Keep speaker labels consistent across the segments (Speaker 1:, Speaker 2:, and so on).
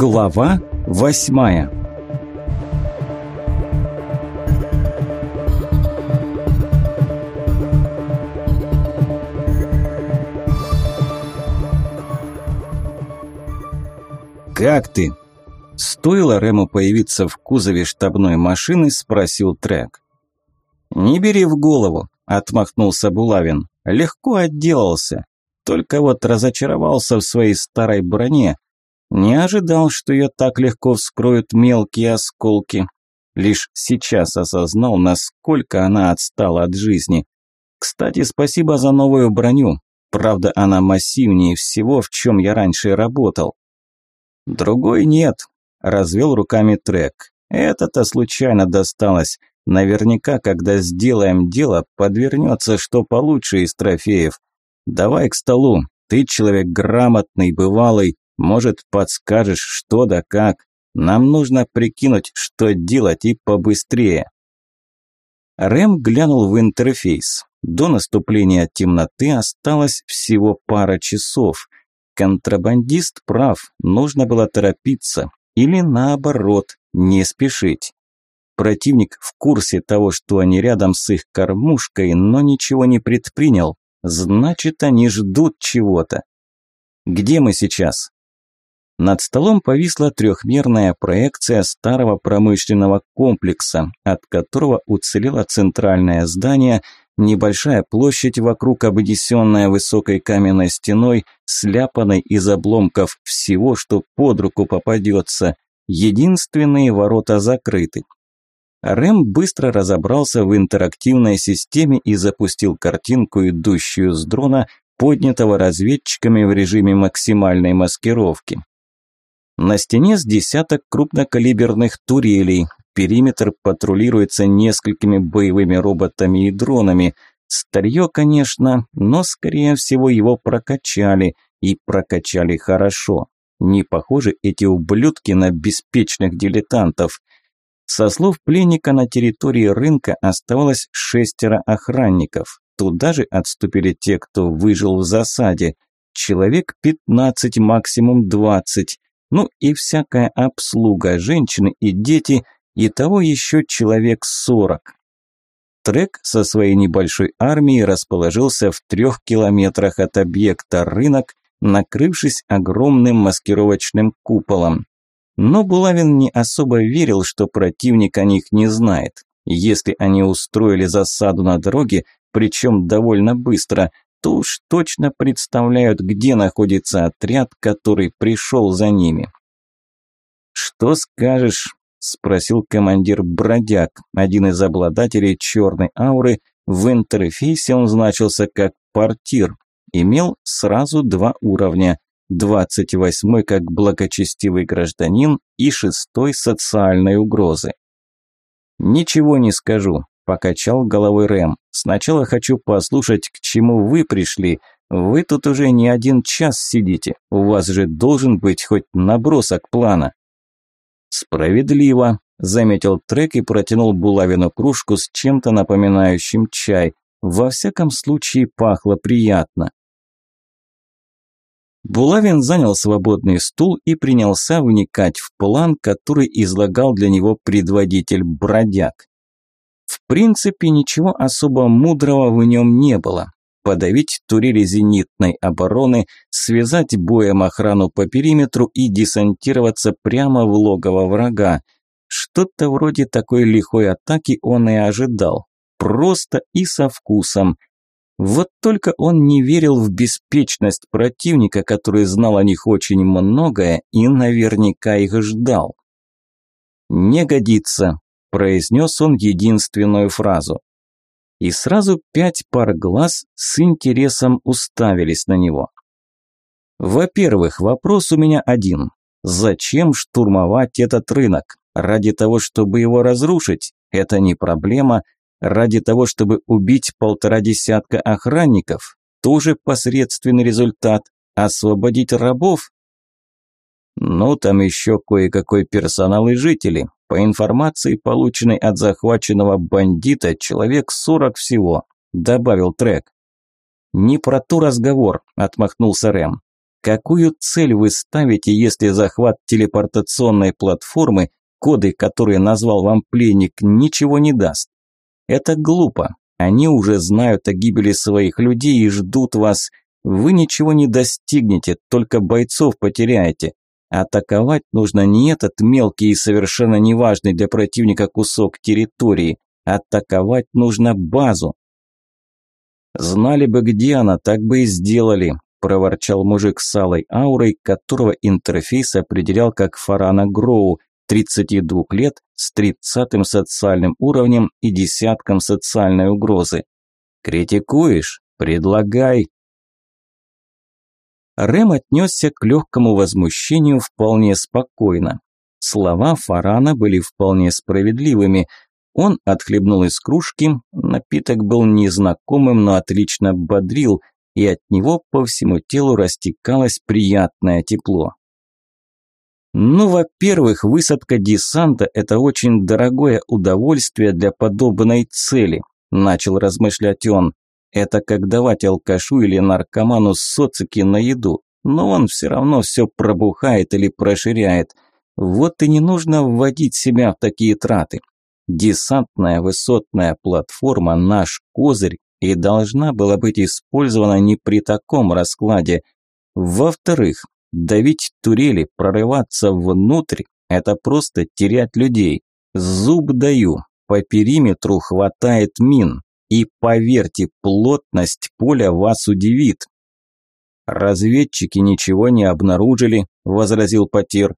Speaker 1: Глава восьмая «Как ты?» Стоило Рему появиться в кузове штабной машины, спросил Трек. «Не бери в голову», – отмахнулся Булавин. «Легко отделался. Только вот разочаровался в своей старой броне. Не ожидал, что ее так легко вскроют мелкие осколки. Лишь сейчас осознал, насколько она отстала от жизни. Кстати, спасибо за новую броню. Правда, она массивнее всего, в чем я раньше работал. Другой нет, развел руками Трек. Это-то случайно досталось. Наверняка, когда сделаем дело, подвернется что получше из трофеев. Давай к столу. Ты человек грамотный, бывалый. Может, подскажешь, что да как. Нам нужно прикинуть, что делать и побыстрее. Рэм глянул в интерфейс. До наступления темноты осталось всего пара часов. Контрабандист прав, нужно было торопиться. Или наоборот, не спешить. Противник в курсе того, что они рядом с их кормушкой, но ничего не предпринял. Значит, они ждут чего-то. Где мы сейчас? Над столом повисла трехмерная проекция старого промышленного комплекса, от которого уцелело центральное здание, небольшая площадь вокруг, обнесенная высокой каменной стеной, сляпанной из обломков всего, что под руку попадется. Единственные ворота закрыты. Рэм быстро разобрался в интерактивной системе и запустил картинку, идущую с дрона, поднятого разведчиками в режиме максимальной маскировки. На стене с десяток крупнокалиберных турелей. Периметр патрулируется несколькими боевыми роботами и дронами. Старье, конечно, но, скорее всего, его прокачали. И прокачали хорошо. Не похожи эти ублюдки на беспечных дилетантов. Со слов пленника на территории рынка оставалось шестеро охранников. Туда же отступили те, кто выжил в засаде. Человек 15, максимум 20. Ну и всякая обслуга, женщины и дети, и того еще человек сорок. Трек со своей небольшой армией расположился в трех километрах от объекта рынок, накрывшись огромным маскировочным куполом. Но Булавин не особо верил, что противник о них не знает. Если они устроили засаду на дороге, причем довольно быстро, то уж точно представляют, где находится отряд, который пришел за ними. «Что скажешь?» – спросил командир Бродяг, один из обладателей черной ауры. В интерфейсе он значился как «портир», имел сразу два уровня – 28-й как благочестивый гражданин и 6-й социальной угрозы. «Ничего не скажу. Покачал головой Рэм. Сначала хочу послушать, к чему вы пришли. Вы тут уже не один час сидите. У вас же должен быть хоть набросок плана. Справедливо, заметил Трек и протянул Булавину кружку с чем-то напоминающим чай. Во всяком случае пахло приятно. Булавин занял свободный стул и принялся вникать в план, который излагал для него предводитель бродяг. В принципе, ничего особо мудрого в нем не было. Подавить турели зенитной обороны, связать боем охрану по периметру и десантироваться прямо в логово врага. Что-то вроде такой лихой атаки он и ожидал. Просто и со вкусом. Вот только он не верил в беспечность противника, который знал о них очень многое и наверняка их ждал. «Не годится», произнес он единственную фразу. И сразу пять пар глаз с интересом уставились на него. Во-первых, вопрос у меня один. Зачем штурмовать этот рынок? Ради того, чтобы его разрушить? Это не проблема. Ради того, чтобы убить полтора десятка охранников? Тоже посредственный результат. Освободить рабов? Ну, там еще кое-какой персонал и жители. По информации, полученной от захваченного бандита, человек сорок всего, добавил Трек. Не про ту разговор, отмахнулся Рэм. Какую цель вы ставите, если захват телепортационной платформы, коды, которые назвал вам пленник, ничего не даст? Это глупо. Они уже знают о гибели своих людей и ждут вас. Вы ничего не достигнете, только бойцов потеряете. Атаковать нужно не этот мелкий и совершенно неважный для противника кусок территории. Атаковать нужно базу. Знали бы, где она, так бы и сделали, проворчал мужик с алой аурой, которого интерфейс определял как Фарана Гроу, 32 лет, с 30 социальным уровнем и десятком социальной угрозы. Критикуешь? Предлагай. Рэм отнесся к легкому возмущению вполне спокойно. Слова Фарана были вполне справедливыми. Он отхлебнул из кружки, напиток был незнакомым, но отлично бодрил, и от него по всему телу растекалось приятное тепло. Ну, во-первых, высадка десанта – это очень дорогое удовольствие для подобной цели, начал размышлять он. Это как давать алкашу или наркоману социки на еду, но он все равно все пробухает или проширяет. Вот и не нужно вводить себя в такие траты. Десантная высотная платформа – наш козырь и должна была быть использована не при таком раскладе. Во-вторых, давить турели, прорываться внутрь – это просто терять людей. Зуб даю, по периметру хватает мин. И поверьте, плотность поля вас удивит. Разведчики ничего не обнаружили, возразил Потир.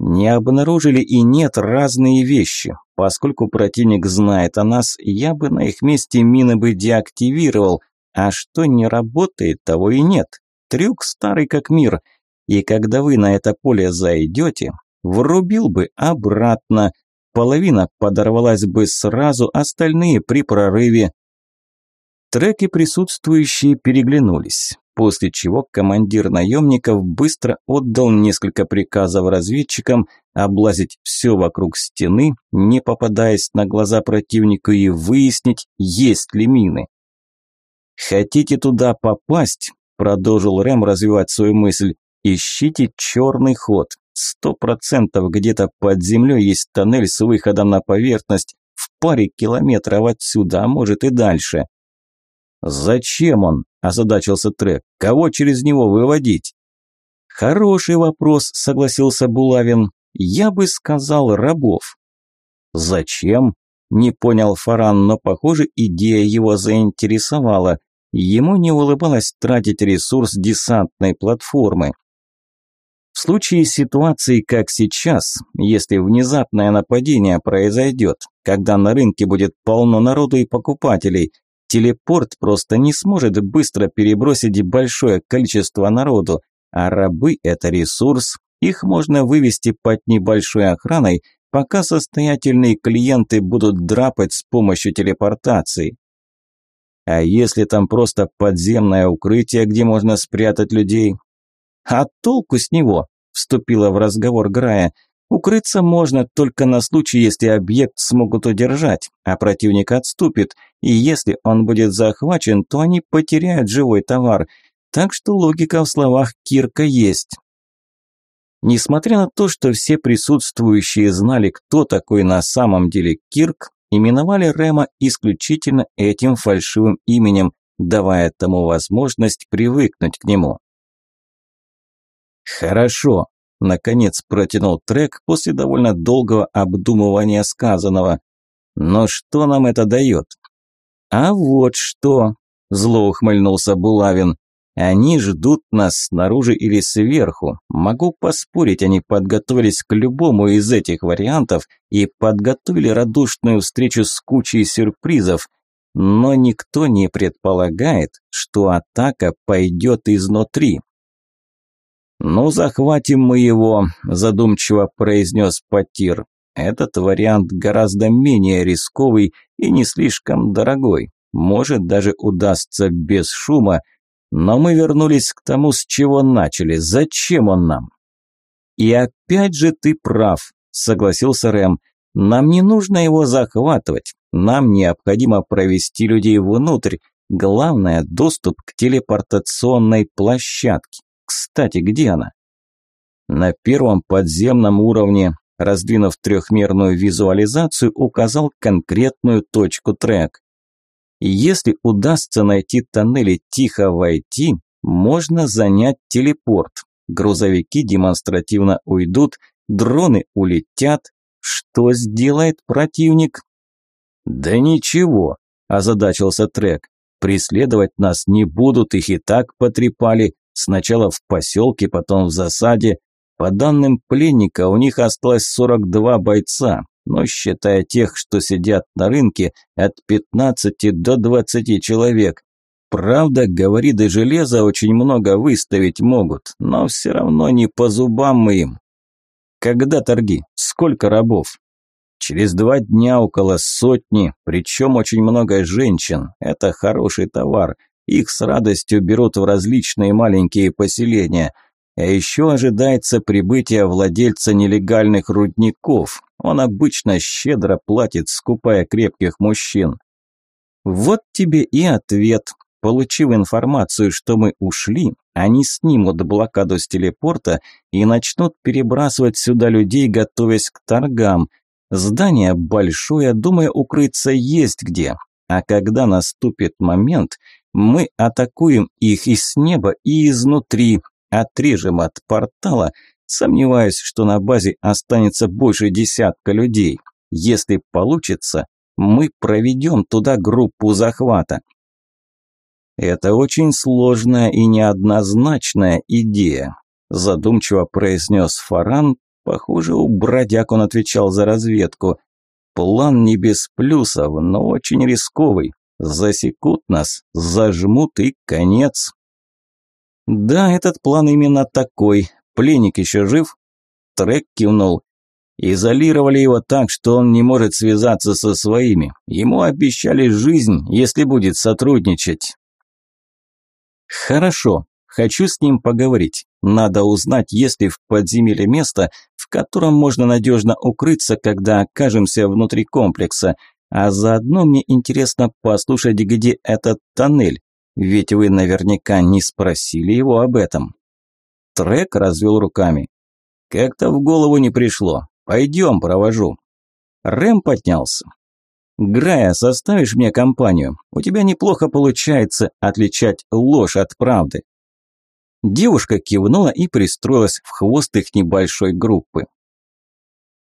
Speaker 1: Не обнаружили и нет разные вещи. Поскольку противник знает о нас, я бы на их месте мины бы деактивировал, а что не работает, того и нет. Трюк старый как мир. И когда вы на это поле зайдете, врубил бы обратно. Половина подорвалась бы сразу, остальные при прорыве. Треки присутствующие переглянулись, после чего командир наемников быстро отдал несколько приказов разведчикам облазить все вокруг стены, не попадаясь на глаза противнику и выяснить, есть ли мины. «Хотите туда попасть?» – продолжил Рэм развивать свою мысль. «Ищите черный ход. Сто процентов где-то под землей есть тоннель с выходом на поверхность в паре километров отсюда, а может и дальше. «Зачем он?» – озадачился Трек. «Кого через него выводить?» «Хороший вопрос», – согласился Булавин. «Я бы сказал рабов». «Зачем?» – не понял Фаран, но, похоже, идея его заинтересовала. Ему не улыбалось тратить ресурс десантной платформы. В случае ситуации, как сейчас, если внезапное нападение произойдет, когда на рынке будет полно народу и покупателей, Телепорт просто не сможет быстро перебросить большое количество народу, а рабы – это ресурс, их можно вывести под небольшой охраной, пока состоятельные клиенты будут драпать с помощью телепортации. А если там просто подземное укрытие, где можно спрятать людей? А толку с него? Вступила в разговор Грая. Укрыться можно только на случай, если объект смогут удержать, а противник отступит, и если он будет захвачен, то они потеряют живой товар. Так что логика в словах Кирка есть. Несмотря на то, что все присутствующие знали, кто такой на самом деле Кирк, именовали Рема исключительно этим фальшивым именем, давая тому возможность привыкнуть к нему. «Хорошо», Наконец протянул трек после довольно долгого обдумывания сказанного. Но что нам это дает? А вот что, зло ухмыльнулся Булавин. Они ждут нас снаружи или сверху. Могу поспорить, они подготовились к любому из этих вариантов и подготовили радушную встречу с кучей сюрпризов. Но никто не предполагает, что атака пойдет изнутри. «Ну, захватим мы его», – задумчиво произнес Потир. «Этот вариант гораздо менее рисковый и не слишком дорогой. Может, даже удастся без шума. Но мы вернулись к тому, с чего начали. Зачем он нам?» «И опять же ты прав», – согласился Рэм. «Нам не нужно его захватывать. Нам необходимо провести людей внутрь. Главное – доступ к телепортационной площадке. Кстати, где она? На первом подземном уровне, раздвинув трехмерную визуализацию, указал конкретную точку трек. Если удастся найти тоннели тихо войти, можно занять телепорт. Грузовики демонстративно уйдут, дроны улетят. Что сделает противник? Да ничего, озадачился Трек. Преследовать нас не будут, их и так потрепали. Сначала в поселке, потом в засаде. По данным пленника, у них осталось 42 бойца, но считая тех, что сидят на рынке, от 15 до 20 человек. Правда, говорит и железа очень много выставить могут, но все равно не по зубам мы им. Когда торги? Сколько рабов? Через два дня около сотни, причем очень много женщин. Это хороший товар. Их с радостью берут в различные маленькие поселения. А еще ожидается прибытие владельца нелегальных рудников. Он обычно щедро платит, скупая крепких мужчин. Вот тебе и ответ. Получив информацию, что мы ушли, они снимут блокаду с телепорта и начнут перебрасывать сюда людей, готовясь к торгам. Здание большое, думаю, укрыться есть где. А когда наступит момент, мы атакуем их и с неба, и изнутри, отрежем от портала. Сомневаюсь, что на базе останется больше десятка людей. Если получится, мы проведем туда группу захвата. Это очень сложная и неоднозначная идея, задумчиво произнес Фаран. Похоже, у бродяг он отвечал за разведку. План не без плюсов, но очень рисковый. Засекут нас, зажмут и конец. Да, этот план именно такой. Пленник еще жив? Трек кивнул. Изолировали его так, что он не может связаться со своими. Ему обещали жизнь, если будет сотрудничать. Хорошо, хочу с ним поговорить. Надо узнать, есть ли в подземелье место, в котором можно надежно укрыться, когда окажемся внутри комплекса. А заодно мне интересно послушать, где этот тоннель. Ведь вы наверняка не спросили его об этом. Трек развел руками. Как-то в голову не пришло. Пойдем, провожу. Рэм поднялся. «Грая, составишь мне компанию? У тебя неплохо получается отличать ложь от правды». Девушка кивнула и пристроилась в хвост их небольшой группы.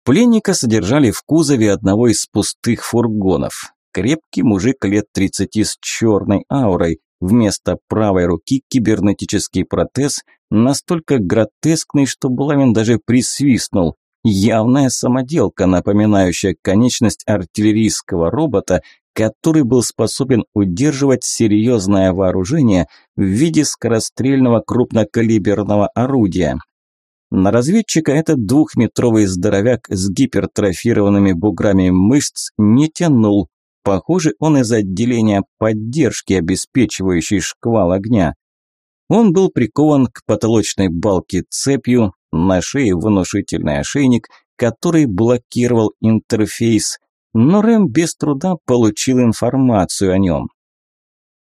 Speaker 1: Пленника содержали в кузове одного из пустых фургонов. Крепкий мужик лет 30 с черной аурой, вместо правой руки кибернетический протез, настолько гротескный, что Блавин даже присвистнул. Явная самоделка, напоминающая конечность артиллерийского робота, который был способен удерживать серьезное вооружение в виде скорострельного крупнокалиберного орудия. На разведчика этот двухметровый здоровяк с гипертрофированными буграми мышц не тянул. Похоже, он из отделения поддержки, обеспечивающей шквал огня. Он был прикован к потолочной балке цепью, на шее внушительный ошейник, который блокировал интерфейс, но Рэм без труда получил информацию о нем.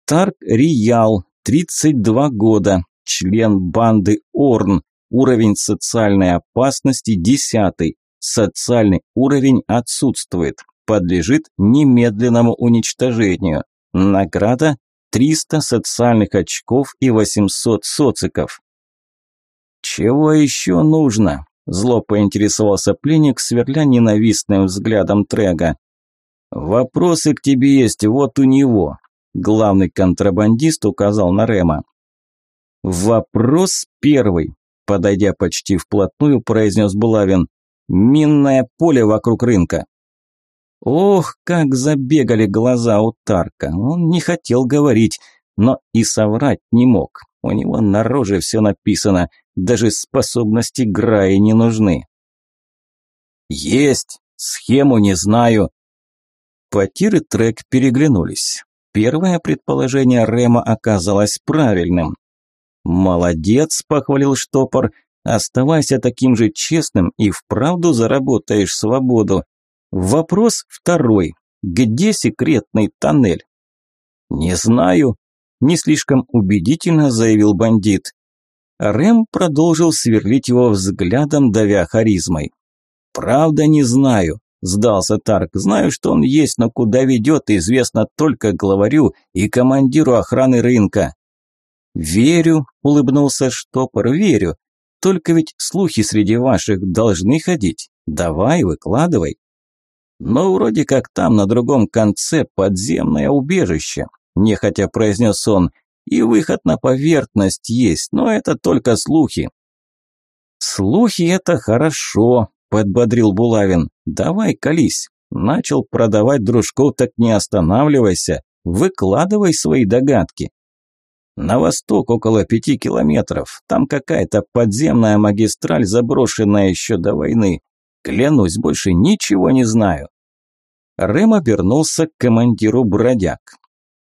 Speaker 1: Тарк Риял, 32 года, член банды Орн, уровень социальной опасности 10, социальный уровень отсутствует, подлежит немедленному уничтожению. Награда 300 социальных очков и 800 социков. «Чего еще нужно?» – зло поинтересовался пленник, сверля ненавистным взглядом Трега. «Вопросы к тебе есть вот у него», – главный контрабандист указал на Рема. «Вопрос первый», – подойдя почти вплотную, произнес Булавин. «Минное поле вокруг рынка». Ох, как забегали глаза у Тарка. Он не хотел говорить, но и соврать не мог. У него на роже все написано, даже способности Граи не нужны. «Есть! Схему не знаю!» Потир и Трек переглянулись. Первое предположение Рема оказалось правильным. «Молодец!» – похвалил штопор. «Оставайся таким же честным и вправду заработаешь свободу. Вопрос второй. Где секретный тоннель?» «Не знаю», не слишком убедительно заявил бандит. Рэм продолжил сверлить его взглядом, давя харизмой. «Правда не знаю», – сдался Тарк. «Знаю, что он есть, но куда ведет, известно только главарю и командиру охраны рынка». «Верю», – улыбнулся Штопор, – «верю. Только ведь слухи среди ваших должны ходить. Давай, выкладывай». «Но вроде как там на другом конце подземное убежище», – нехотя произнес он. «И выход на поверхность есть, но это только слухи». «Слухи – это хорошо», – подбодрил Булавин. «Давай, колись. Начал продавать дружков, так не останавливайся. Выкладывай свои догадки». На восток около пяти километров. Там какая-то подземная магистраль, заброшенная еще до войны. Клянусь, больше ничего не знаю. Рэм обернулся к командиру бродяг.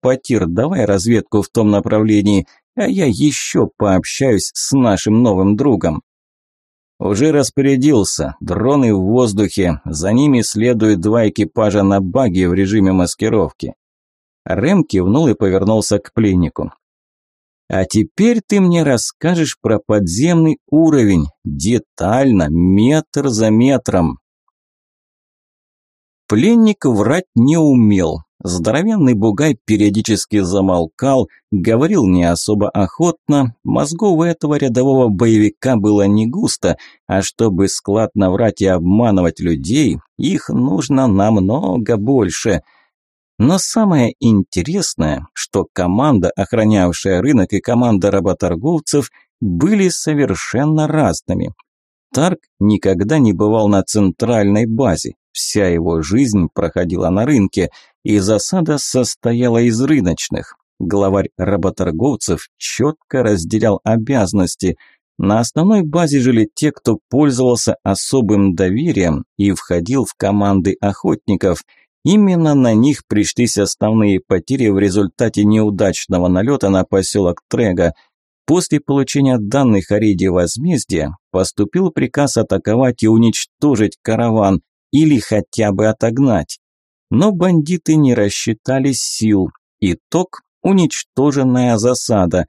Speaker 1: «Потир, давай разведку в том направлении, а я еще пообщаюсь с нашим новым другом». Уже распорядился. Дроны в воздухе. За ними следуют два экипажа на баге в режиме маскировки. Рэм кивнул и повернулся к пленнику. А теперь ты мне расскажешь про подземный уровень, детально, метр за метром. Пленник врать не умел. Здоровенный бугай периодически замолкал, говорил не особо охотно, мозгов у этого рядового боевика было не густо, а чтобы складно врать и обманывать людей, их нужно намного больше – но самое интересное, что команда, охранявшая рынок, и команда работорговцев были совершенно разными. Тарк никогда не бывал на центральной базе, вся его жизнь проходила на рынке, и засада состояла из рыночных. Главарь работорговцев четко разделял обязанности. На основной базе жили те, кто пользовался особым доверием и входил в команды охотников – Именно на них пришлись основные потери в результате неудачного налета на поселок Трега. После получения данных о рейде возмездия поступил приказ атаковать и уничтожить караван или хотя бы отогнать. Но бандиты не рассчитали сил. Итог – уничтоженная засада.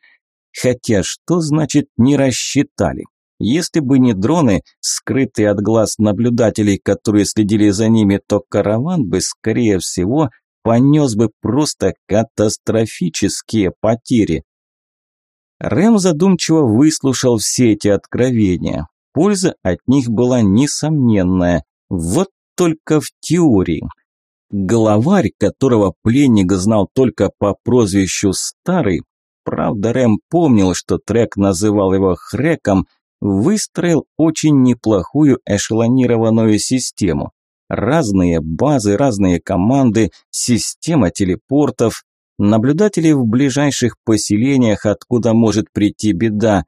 Speaker 1: Хотя что значит не рассчитали? Если бы не дроны, скрытые от глаз наблюдателей, которые следили за ними, то караван бы, скорее всего, понес бы просто катастрофические потери. Рэм задумчиво выслушал все эти откровения. Польза от них была несомненная, вот только в теории. Главарь, которого пленник знал только по прозвищу Старый, правда Рэм помнил, что Трек называл его Хреком – выстроил очень неплохую эшелонированную систему. Разные базы, разные команды, система телепортов, наблюдатели в ближайших поселениях, откуда может прийти беда.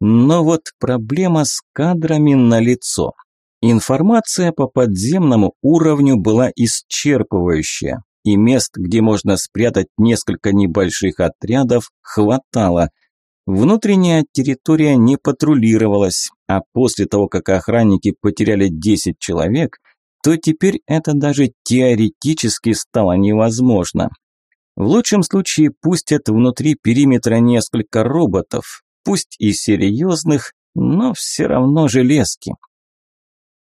Speaker 1: Но вот проблема с кадрами налицо. Информация по подземному уровню была исчерпывающая, и мест, где можно спрятать несколько небольших отрядов, хватало – Внутренняя территория не патрулировалась, а после того, как охранники потеряли 10 человек, то теперь это даже теоретически стало невозможно. В лучшем случае пустят внутри периметра несколько роботов, пусть и серьезных, но все равно железки.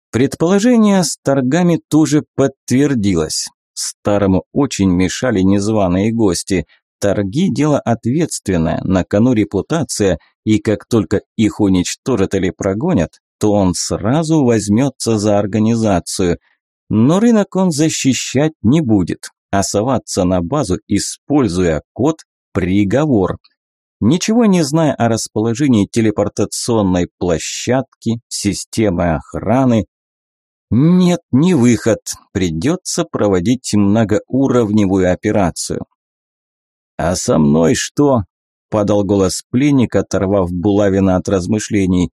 Speaker 1: Предположение с торгами тоже подтвердилось. Старому очень мешали незваные гости – Торги – дело ответственное, на кону репутация, и как только их уничтожат или прогонят, то он сразу возьмется за организацию. Но рынок он защищать не будет, а соваться на базу, используя код «приговор». Ничего не зная о расположении телепортационной площадки, системы охраны, нет, не выход, придется проводить многоуровневую операцию. «А со мной что?» – подал голос пленник, оторвав Булавина от размышлений.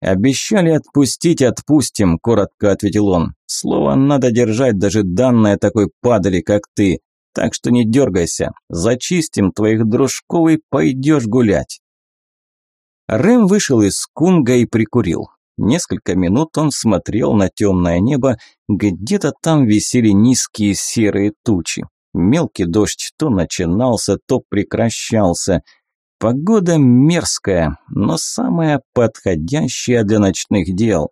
Speaker 1: «Обещали отпустить, отпустим», – коротко ответил он. «Слово надо держать даже данное такой падали, как ты. Так что не дергайся. Зачистим твоих дружков и пойдешь гулять». Рэм вышел из кунга и прикурил. Несколько минут он смотрел на темное небо, где-то там висели низкие серые тучи. Мелкий дождь то начинался, то прекращался. Погода мерзкая, но самая подходящая для ночных дел.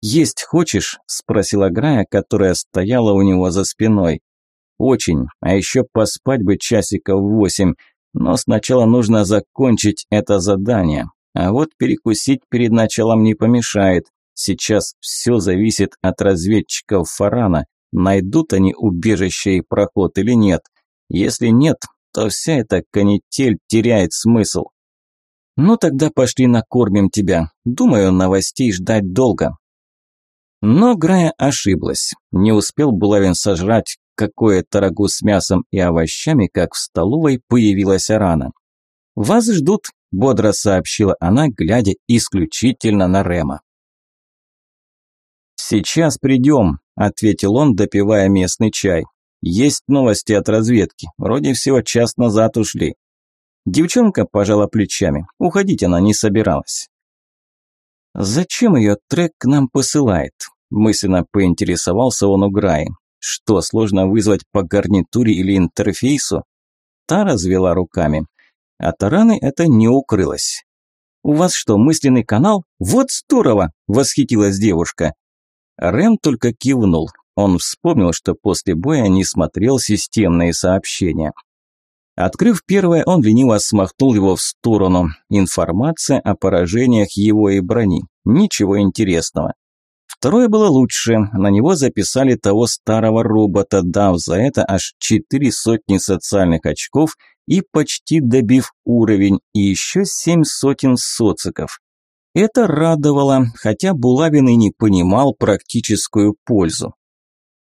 Speaker 1: «Есть хочешь?» – спросила Грая, которая стояла у него за спиной. «Очень, а еще поспать бы часиков восемь, но сначала нужно закончить это задание. А вот перекусить перед началом не помешает. Сейчас все зависит от разведчиков Фарана, найдут они убежище и проход или нет. Если нет, то вся эта канитель теряет смысл. Ну тогда пошли накормим тебя. Думаю, новостей ждать долго. Но Грая ошиблась. Не успел Булавин сожрать какое-то рагу с мясом и овощами, как в столовой появилась Арана. «Вас ждут», – бодро сообщила она, глядя исключительно на Рема. «Сейчас придем», – ответил он, допивая местный чай. «Есть новости от разведки. Вроде всего час назад ушли». Девчонка пожала плечами. Уходить она не собиралась. «Зачем ее трек к нам посылает?» Мысленно поинтересовался он у Граи. «Что, сложно вызвать по гарнитуре или интерфейсу?» Та развела руками. От Тараны это не укрылось. «У вас что, мысленный канал? Вот здорово!» – восхитилась девушка. Рэм только кивнул. Он вспомнил, что после боя не смотрел системные сообщения. Открыв первое, он лениво смахнул его в сторону. Информация о поражениях его и брони. Ничего интересного. Второе было лучше. На него записали того старого робота, дав за это аж четыре сотни социальных очков и почти добив уровень, и еще семь сотен социков. Это радовало, хотя Булавин и не понимал практическую пользу.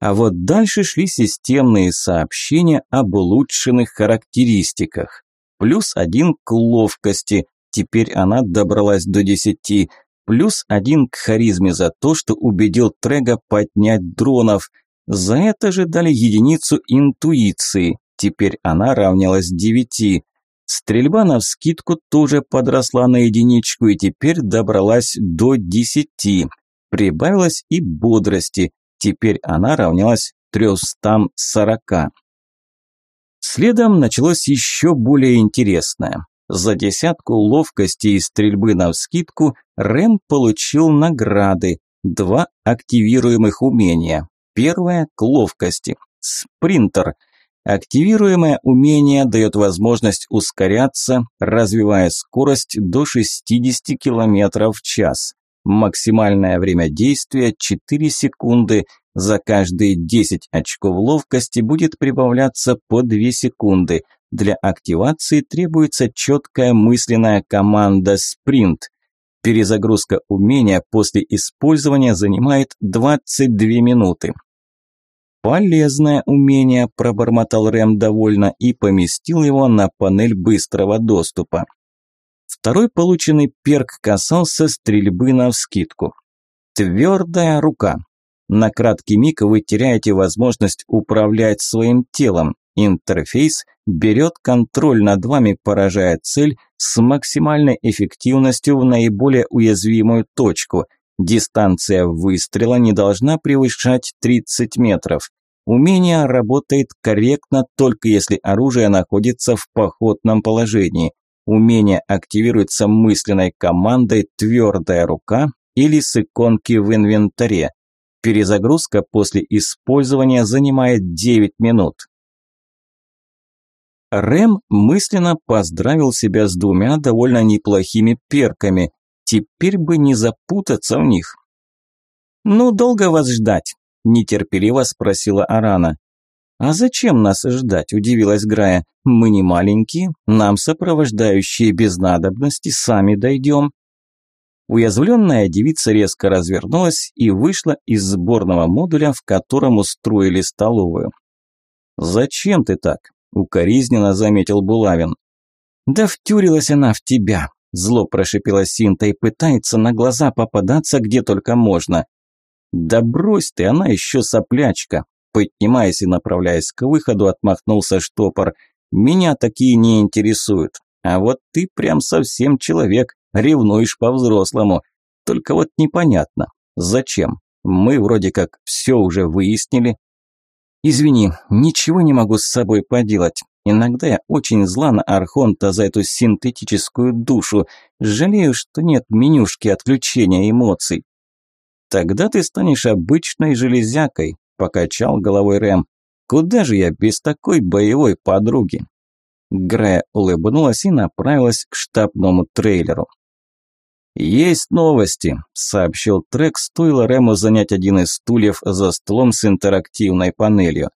Speaker 1: А вот дальше шли системные сообщения об улучшенных характеристиках. Плюс один к ловкости, теперь она добралась до десяти. Плюс один к харизме за то, что убедил Трега поднять дронов. За это же дали единицу интуиции, теперь она равнялась девяти. Стрельба на вскидку тоже подросла на единичку и теперь добралась до десяти. Прибавилась и бодрости, теперь она равнялась трехстам сорока. Следом началось еще более интересное. За десятку ловкости и стрельбы на вскидку Рэм получил награды. Два активируемых умения. Первое – к ловкости. Спринтер – Активируемое умение дает возможность ускоряться, развивая скорость до 60 км в час. Максимальное время действия 4 секунды. За каждые 10 очков ловкости будет прибавляться по 2 секунды. Для активации требуется четкая мысленная команда «Спринт». Перезагрузка умения после использования занимает 22 минуты. «Полезное умение», – пробормотал Рэм довольно и поместил его на панель быстрого доступа. Второй полученный перк касался стрельбы на вскидку. Твердая рука. На краткий миг вы теряете возможность управлять своим телом. Интерфейс берет контроль над вами, поражая цель с максимальной эффективностью в наиболее уязвимую точку. Дистанция выстрела не должна превышать 30 метров. Умение работает корректно только если оружие находится в походном положении. Умение активируется мысленной командой «Твердая рука» или с иконки в инвентаре. Перезагрузка после использования занимает 9 минут. Рэм мысленно поздравил себя с двумя довольно неплохими перками. Теперь бы не запутаться в них. «Ну, долго вас ждать?» – нетерпеливо спросила Арана. «А зачем нас ждать?» – удивилась Грая. «Мы не маленькие, нам сопровождающие без надобности сами дойдем». Уязвленная девица резко развернулась и вышла из сборного модуля, в котором устроили столовую. «Зачем ты так?» – укоризненно заметил Булавин. «Да втюрилась она в тебя», – зло прошипела Синта и пытается на глаза попадаться где только можно. «Да брось ты, она еще соплячка!» Поднимаясь и направляясь к выходу, отмахнулся штопор. «Меня такие не интересуют. А вот ты прям совсем человек, ревнуешь по-взрослому. Только вот непонятно, зачем? Мы вроде как все уже выяснили». «Извини, ничего не могу с собой поделать. Иногда я очень зла на Архонта за эту синтетическую душу. Жалею, что нет менюшки отключения эмоций. Тогда ты станешь обычной железякой, покачал головой Рэм. Куда же я без такой боевой подруги? Грея улыбнулась и направилась к штабному трейлеру. «Есть новости», – сообщил Трек, стоило Рэму занять один из стульев за столом с интерактивной панелью.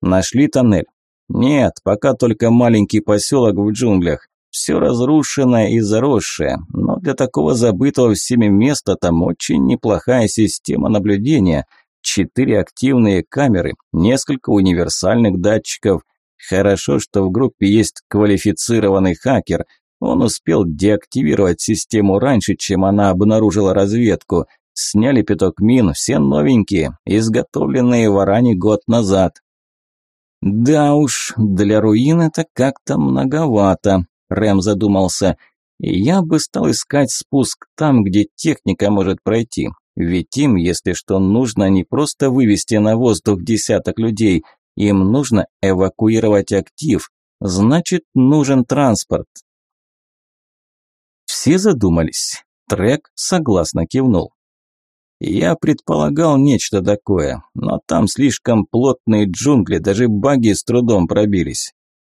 Speaker 1: «Нашли тоннель?» «Нет, пока только маленький поселок в джунглях. Все разрушенное и заросшее, но для такого забытого всеми места там очень неплохая система наблюдения. Четыре активные камеры, несколько универсальных датчиков. Хорошо, что в группе есть квалифицированный хакер – он успел деактивировать систему раньше, чем она обнаружила разведку. Сняли пяток мин, все новенькие, изготовленные в Аране год назад. «Да уж, для руин это как-то многовато», – Рэм задумался. «Я бы стал искать спуск там, где техника может пройти. Ведь им, если что, нужно не просто вывести на воздух десяток людей, им нужно эвакуировать актив. Значит, нужен транспорт. Все задумались. Трек согласно кивнул. Я предполагал нечто такое, но там слишком плотные джунгли, даже баги с трудом пробились.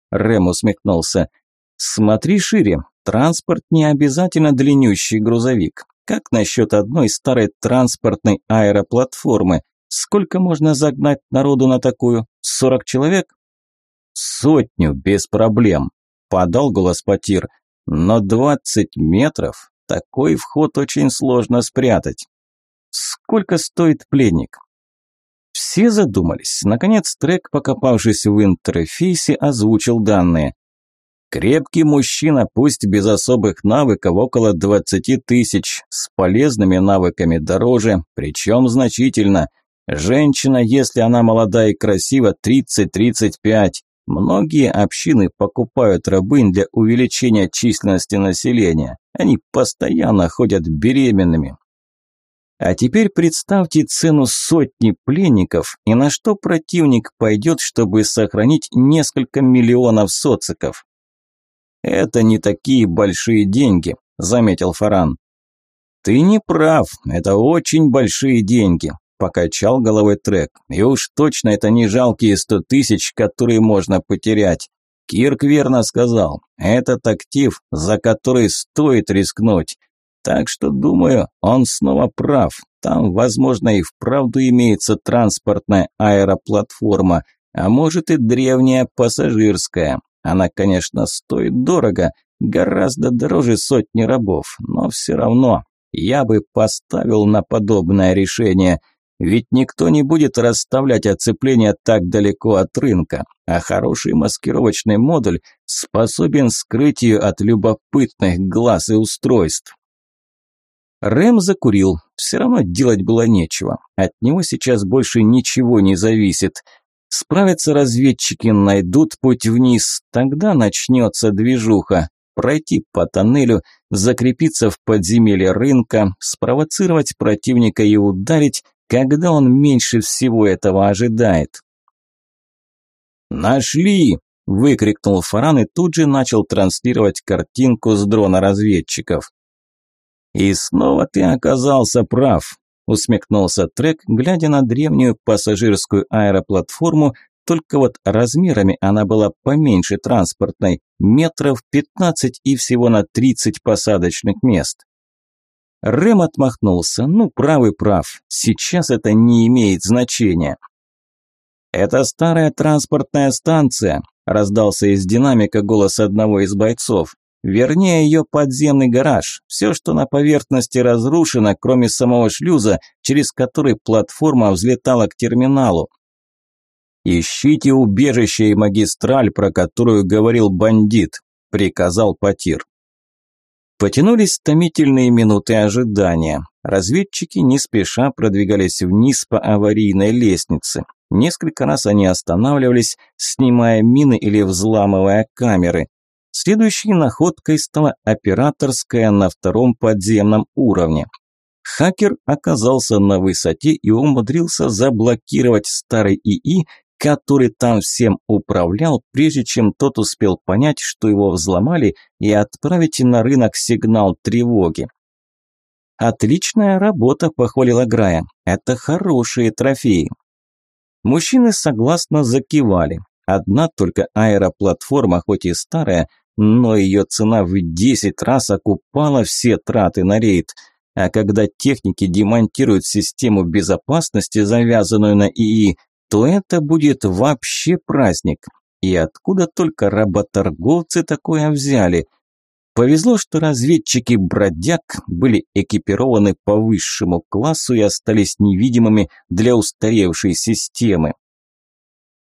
Speaker 1: Рэм усмехнулся. Смотри шире, транспорт не обязательно длиннющий грузовик. Как насчет одной старой транспортной аэроплатформы? Сколько можно загнать народу на такую? Сорок человек? Сотню, без проблем, подал голос Потир. Но 20 метров – такой вход очень сложно спрятать. Сколько стоит пленник? Все задумались. Наконец трек, покопавшись в интерфейсе, озвучил данные. Крепкий мужчина, пусть без особых навыков, около 20 тысяч, с полезными навыками дороже, причем значительно. Женщина, если она молода и красива, 30-35. Многие общины покупают рабынь для увеличения численности населения. Они постоянно ходят беременными. А теперь представьте цену сотни пленников и на что противник пойдет, чтобы сохранить несколько миллионов социков. «Это не такие большие деньги», – заметил Фаран. «Ты не прав, это очень большие деньги покачал головой трек. И уж точно это не жалкие сто тысяч, которые можно потерять. Кирк верно сказал, этот актив, за который стоит рискнуть. Так что, думаю, он снова прав. Там, возможно, и вправду имеется транспортная аэроплатформа, а может и древняя пассажирская. Она, конечно, стоит дорого, гораздо дороже сотни рабов, но все равно я бы поставил на подобное решение – ведь никто не будет расставлять оцепление так далеко от рынка, а хороший маскировочный модуль способен скрыть ее от любопытных глаз и устройств. Рэм закурил. Все равно делать было нечего. От него сейчас больше ничего не зависит. Справятся разведчики, найдут путь вниз, тогда начнется движуха. Пройти по тоннелю, закрепиться в подземелье рынка, спровоцировать противника и ударить, когда он меньше всего этого ожидает. «Нашли!» – выкрикнул Фаран и тут же начал транслировать картинку с дрона разведчиков. «И снова ты оказался прав», – усмехнулся Трек, глядя на древнюю пассажирскую аэроплатформу, только вот размерами она была поменьше транспортной, метров 15 и всего на 30 посадочных мест. Рэм отмахнулся. Ну, правый прав. Сейчас это не имеет значения. «Это старая транспортная станция», – раздался из динамика голос одного из бойцов. Вернее, ее подземный гараж. Все, что на поверхности разрушено, кроме самого шлюза, через который платформа взлетала к терминалу. «Ищите убежище и магистраль, про которую говорил бандит», – приказал Потир. Потянулись томительные минуты ожидания. Разведчики не спеша продвигались вниз по аварийной лестнице. Несколько раз они останавливались, снимая мины или взламывая камеры. Следующей находкой стала операторская на втором подземном уровне. Хакер оказался на высоте и умудрился заблокировать старый ИИ, который там всем управлял, прежде чем тот успел понять, что его взломали, и отправить на рынок сигнал тревоги. «Отличная работа», – похвалила Грая. «Это хорошие трофеи». Мужчины согласно закивали. Одна только аэроплатформа, хоть и старая, но ее цена в 10 раз окупала все траты на рейд. А когда техники демонтируют систему безопасности, завязанную на ИИ, то это будет вообще праздник. И откуда только работорговцы такое взяли? Повезло, что разведчики бродяг были экипированы по высшему классу и остались невидимыми для устаревшей системы.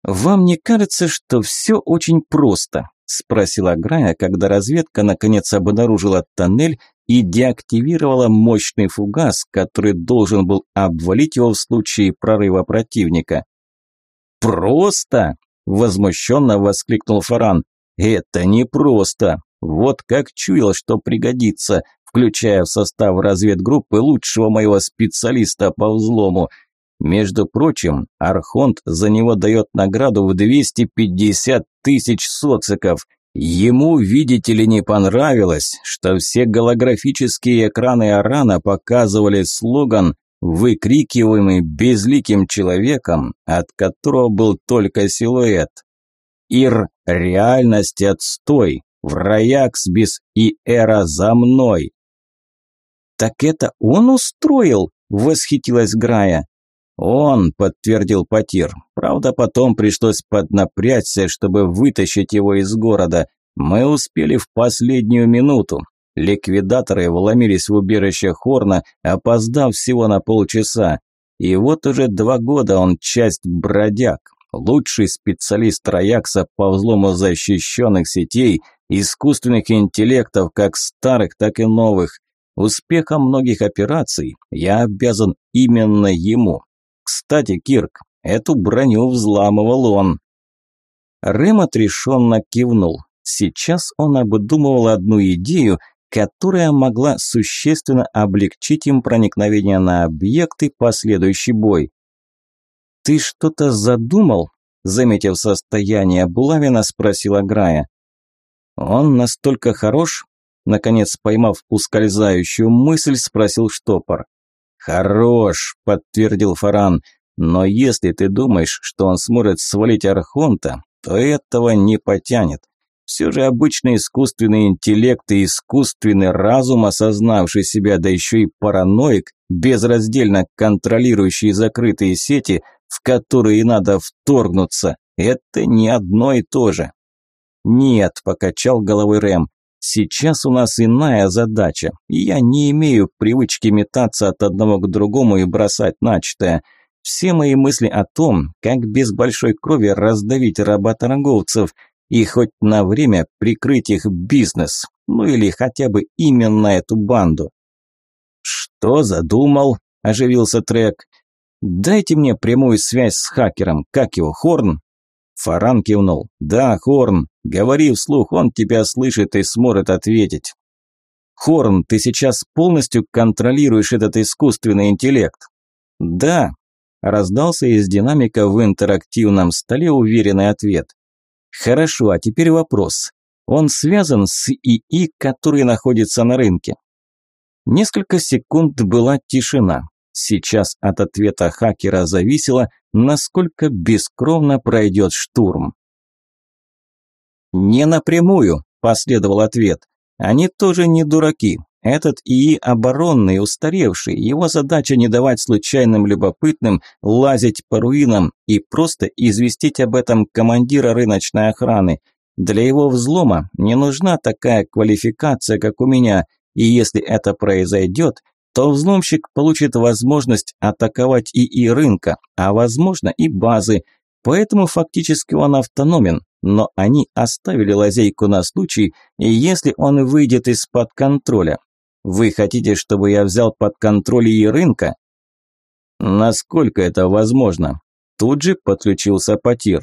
Speaker 1: «Вам не кажется, что все очень просто?» – спросила Грая, когда разведка наконец обнаружила тоннель и деактивировала мощный фугас, который должен был обвалить его в случае прорыва противника. «Просто!» – возмущенно воскликнул Фаран. «Это не просто. Вот как чуял, что пригодится, включая в состав разведгруппы лучшего моего специалиста по взлому. Между прочим, Архонт за него дает награду в 250 тысяч социков. Ему, видите ли, не понравилось, что все голографические экраны Арана показывали слоган, выкрикиваемый безликим человеком, от которого был только силуэт. «Ир, реальность отстой! В Раякс без Иэра за мной!» «Так это он устроил?» – восхитилась Грая. «Он», – подтвердил Потир. «Правда, потом пришлось поднапрячься, чтобы вытащить его из города. Мы успели в последнюю минуту. Ликвидаторы вломились в убежище Хорна, опоздав всего на полчаса. И вот уже два года он часть бродяг, лучший специалист Раякса по взлому защищенных сетей, искусственных интеллектов, как старых, так и новых. Успехом многих операций я обязан именно ему. Кстати, Кирк, эту броню взламывал он. Рэм отрешенно кивнул. Сейчас он обдумывал одну идею, которая могла существенно облегчить им проникновение на объект и последующий бой. «Ты что-то задумал?» Заметив состояние Булавина, спросила Грая. «Он настолько хорош?» Наконец, поймав ускользающую мысль, спросил штопор. «Хорош», – подтвердил Фаран. «Но если ты думаешь, что он сможет свалить Архонта, то этого не потянет. Все же обычный искусственный интеллект и искусственный разум, осознавший себя, да еще и параноик, безраздельно контролирующий закрытые сети, в которые надо вторгнуться, это не одно и то же». «Нет», – покачал головой Рэм, Сейчас у нас иная задача, я не имею привычки метаться от одного к другому и бросать начатое. Все мои мысли о том, как без большой крови раздавить работорговцев и хоть на время прикрыть их бизнес, ну или хотя бы именно эту банду. «Что задумал?» – оживился Трек. «Дайте мне прямую связь с хакером, как его, Хорн?» Фаран кивнул. «Да, Хорн, говори вслух, он тебя слышит и сможет ответить». «Хорн, ты сейчас полностью контролируешь этот искусственный интеллект?» «Да», – раздался из динамика в интерактивном столе уверенный ответ. «Хорошо, а теперь вопрос. Он связан с ИИ, который находится на рынке?» Несколько секунд была тишина. Сейчас от ответа хакера зависело, насколько бескровно пройдет штурм. «Не напрямую», – последовал ответ. «Они тоже не дураки. Этот ИИ оборонный, устаревший. Его задача не давать случайным любопытным лазить по руинам и просто известить об этом командира рыночной охраны. Для его взлома не нужна такая квалификация, как у меня, и если это произойдет, то взломщик получит возможность атаковать ИИ рынка, а возможно и базы. Поэтому фактически он автономен, но они оставили лазейку на случай, если он выйдет из-под контроля. Вы хотите, чтобы я взял под контроль ИИ рынка? Насколько это возможно? Тут же подключился Потир.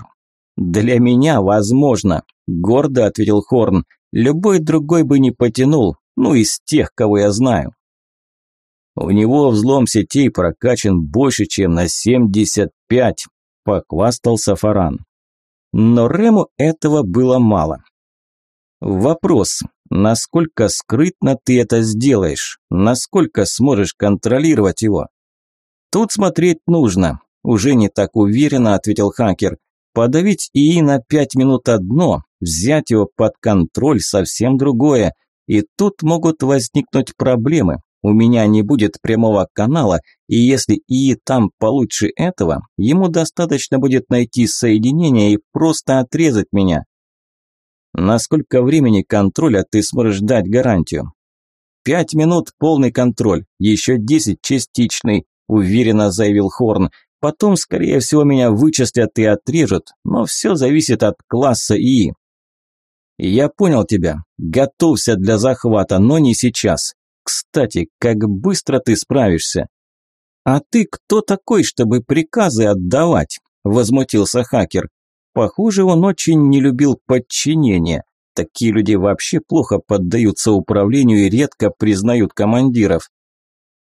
Speaker 1: «Для меня возможно», – гордо ответил Хорн. «Любой другой бы не потянул, ну, из тех, кого я знаю». У него взлом сетей прокачан больше, чем на 75, похвастался Фаран. Но Рему этого было мало. Вопрос, насколько скрытно ты это сделаешь, насколько сможешь контролировать его? Тут смотреть нужно, уже не так уверенно ответил хакер. Подавить ИИ на пять минут одно, взять его под контроль совсем другое. И тут могут возникнуть проблемы. У меня не будет прямого канала, и если ИИ там получше этого, ему достаточно будет найти соединение и просто отрезать меня. На сколько времени контроля ты сможешь дать гарантию? Пять минут полный контроль, еще десять частичный, уверенно заявил Хорн. Потом, скорее всего, меня вычислят и отрежут, но все зависит от класса ИИ. Я понял тебя. Готовься для захвата, но не сейчас. Кстати, как быстро ты справишься? А ты кто такой, чтобы приказы отдавать? Возмутился хакер. Похоже, он очень не любил подчинения. Такие люди вообще плохо поддаются управлению и редко признают командиров.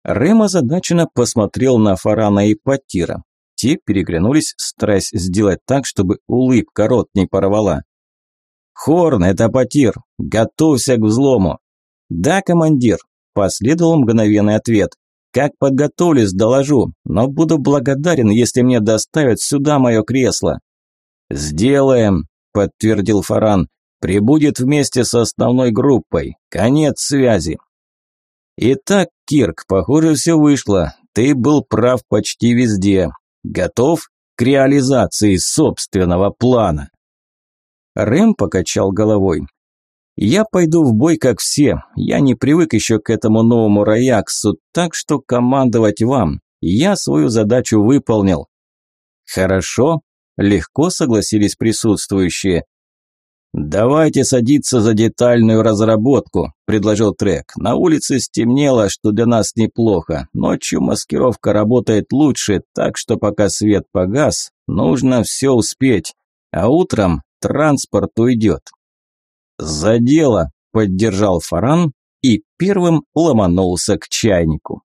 Speaker 1: Рэм озадаченно посмотрел на Фарана и Патира. Те переглянулись, стараясь сделать так, чтобы улыбка рот не порвала. «Хорн, это Патир. Готовься к взлому». «Да, командир», Последовал мгновенный ответ. «Как подготовлюсь, доложу, но буду благодарен, если мне доставят сюда мое кресло». «Сделаем», – подтвердил Фаран. «Прибудет вместе с основной группой. Конец связи». «Итак, Кирк, похоже, все вышло. Ты был прав почти везде. Готов к реализации собственного плана?» Рэм покачал головой. Я пойду в бой, как все. Я не привык еще к этому новому Раяксу, так что командовать вам. Я свою задачу выполнил. Хорошо, легко согласились присутствующие. «Давайте садиться за детальную разработку», – предложил Трек. «На улице стемнело, что для нас неплохо. Ночью маскировка работает лучше, так что пока свет погас, нужно все успеть. А утром транспорт уйдет. «За дело!» – поддержал Фаран и первым ломанулся к чайнику.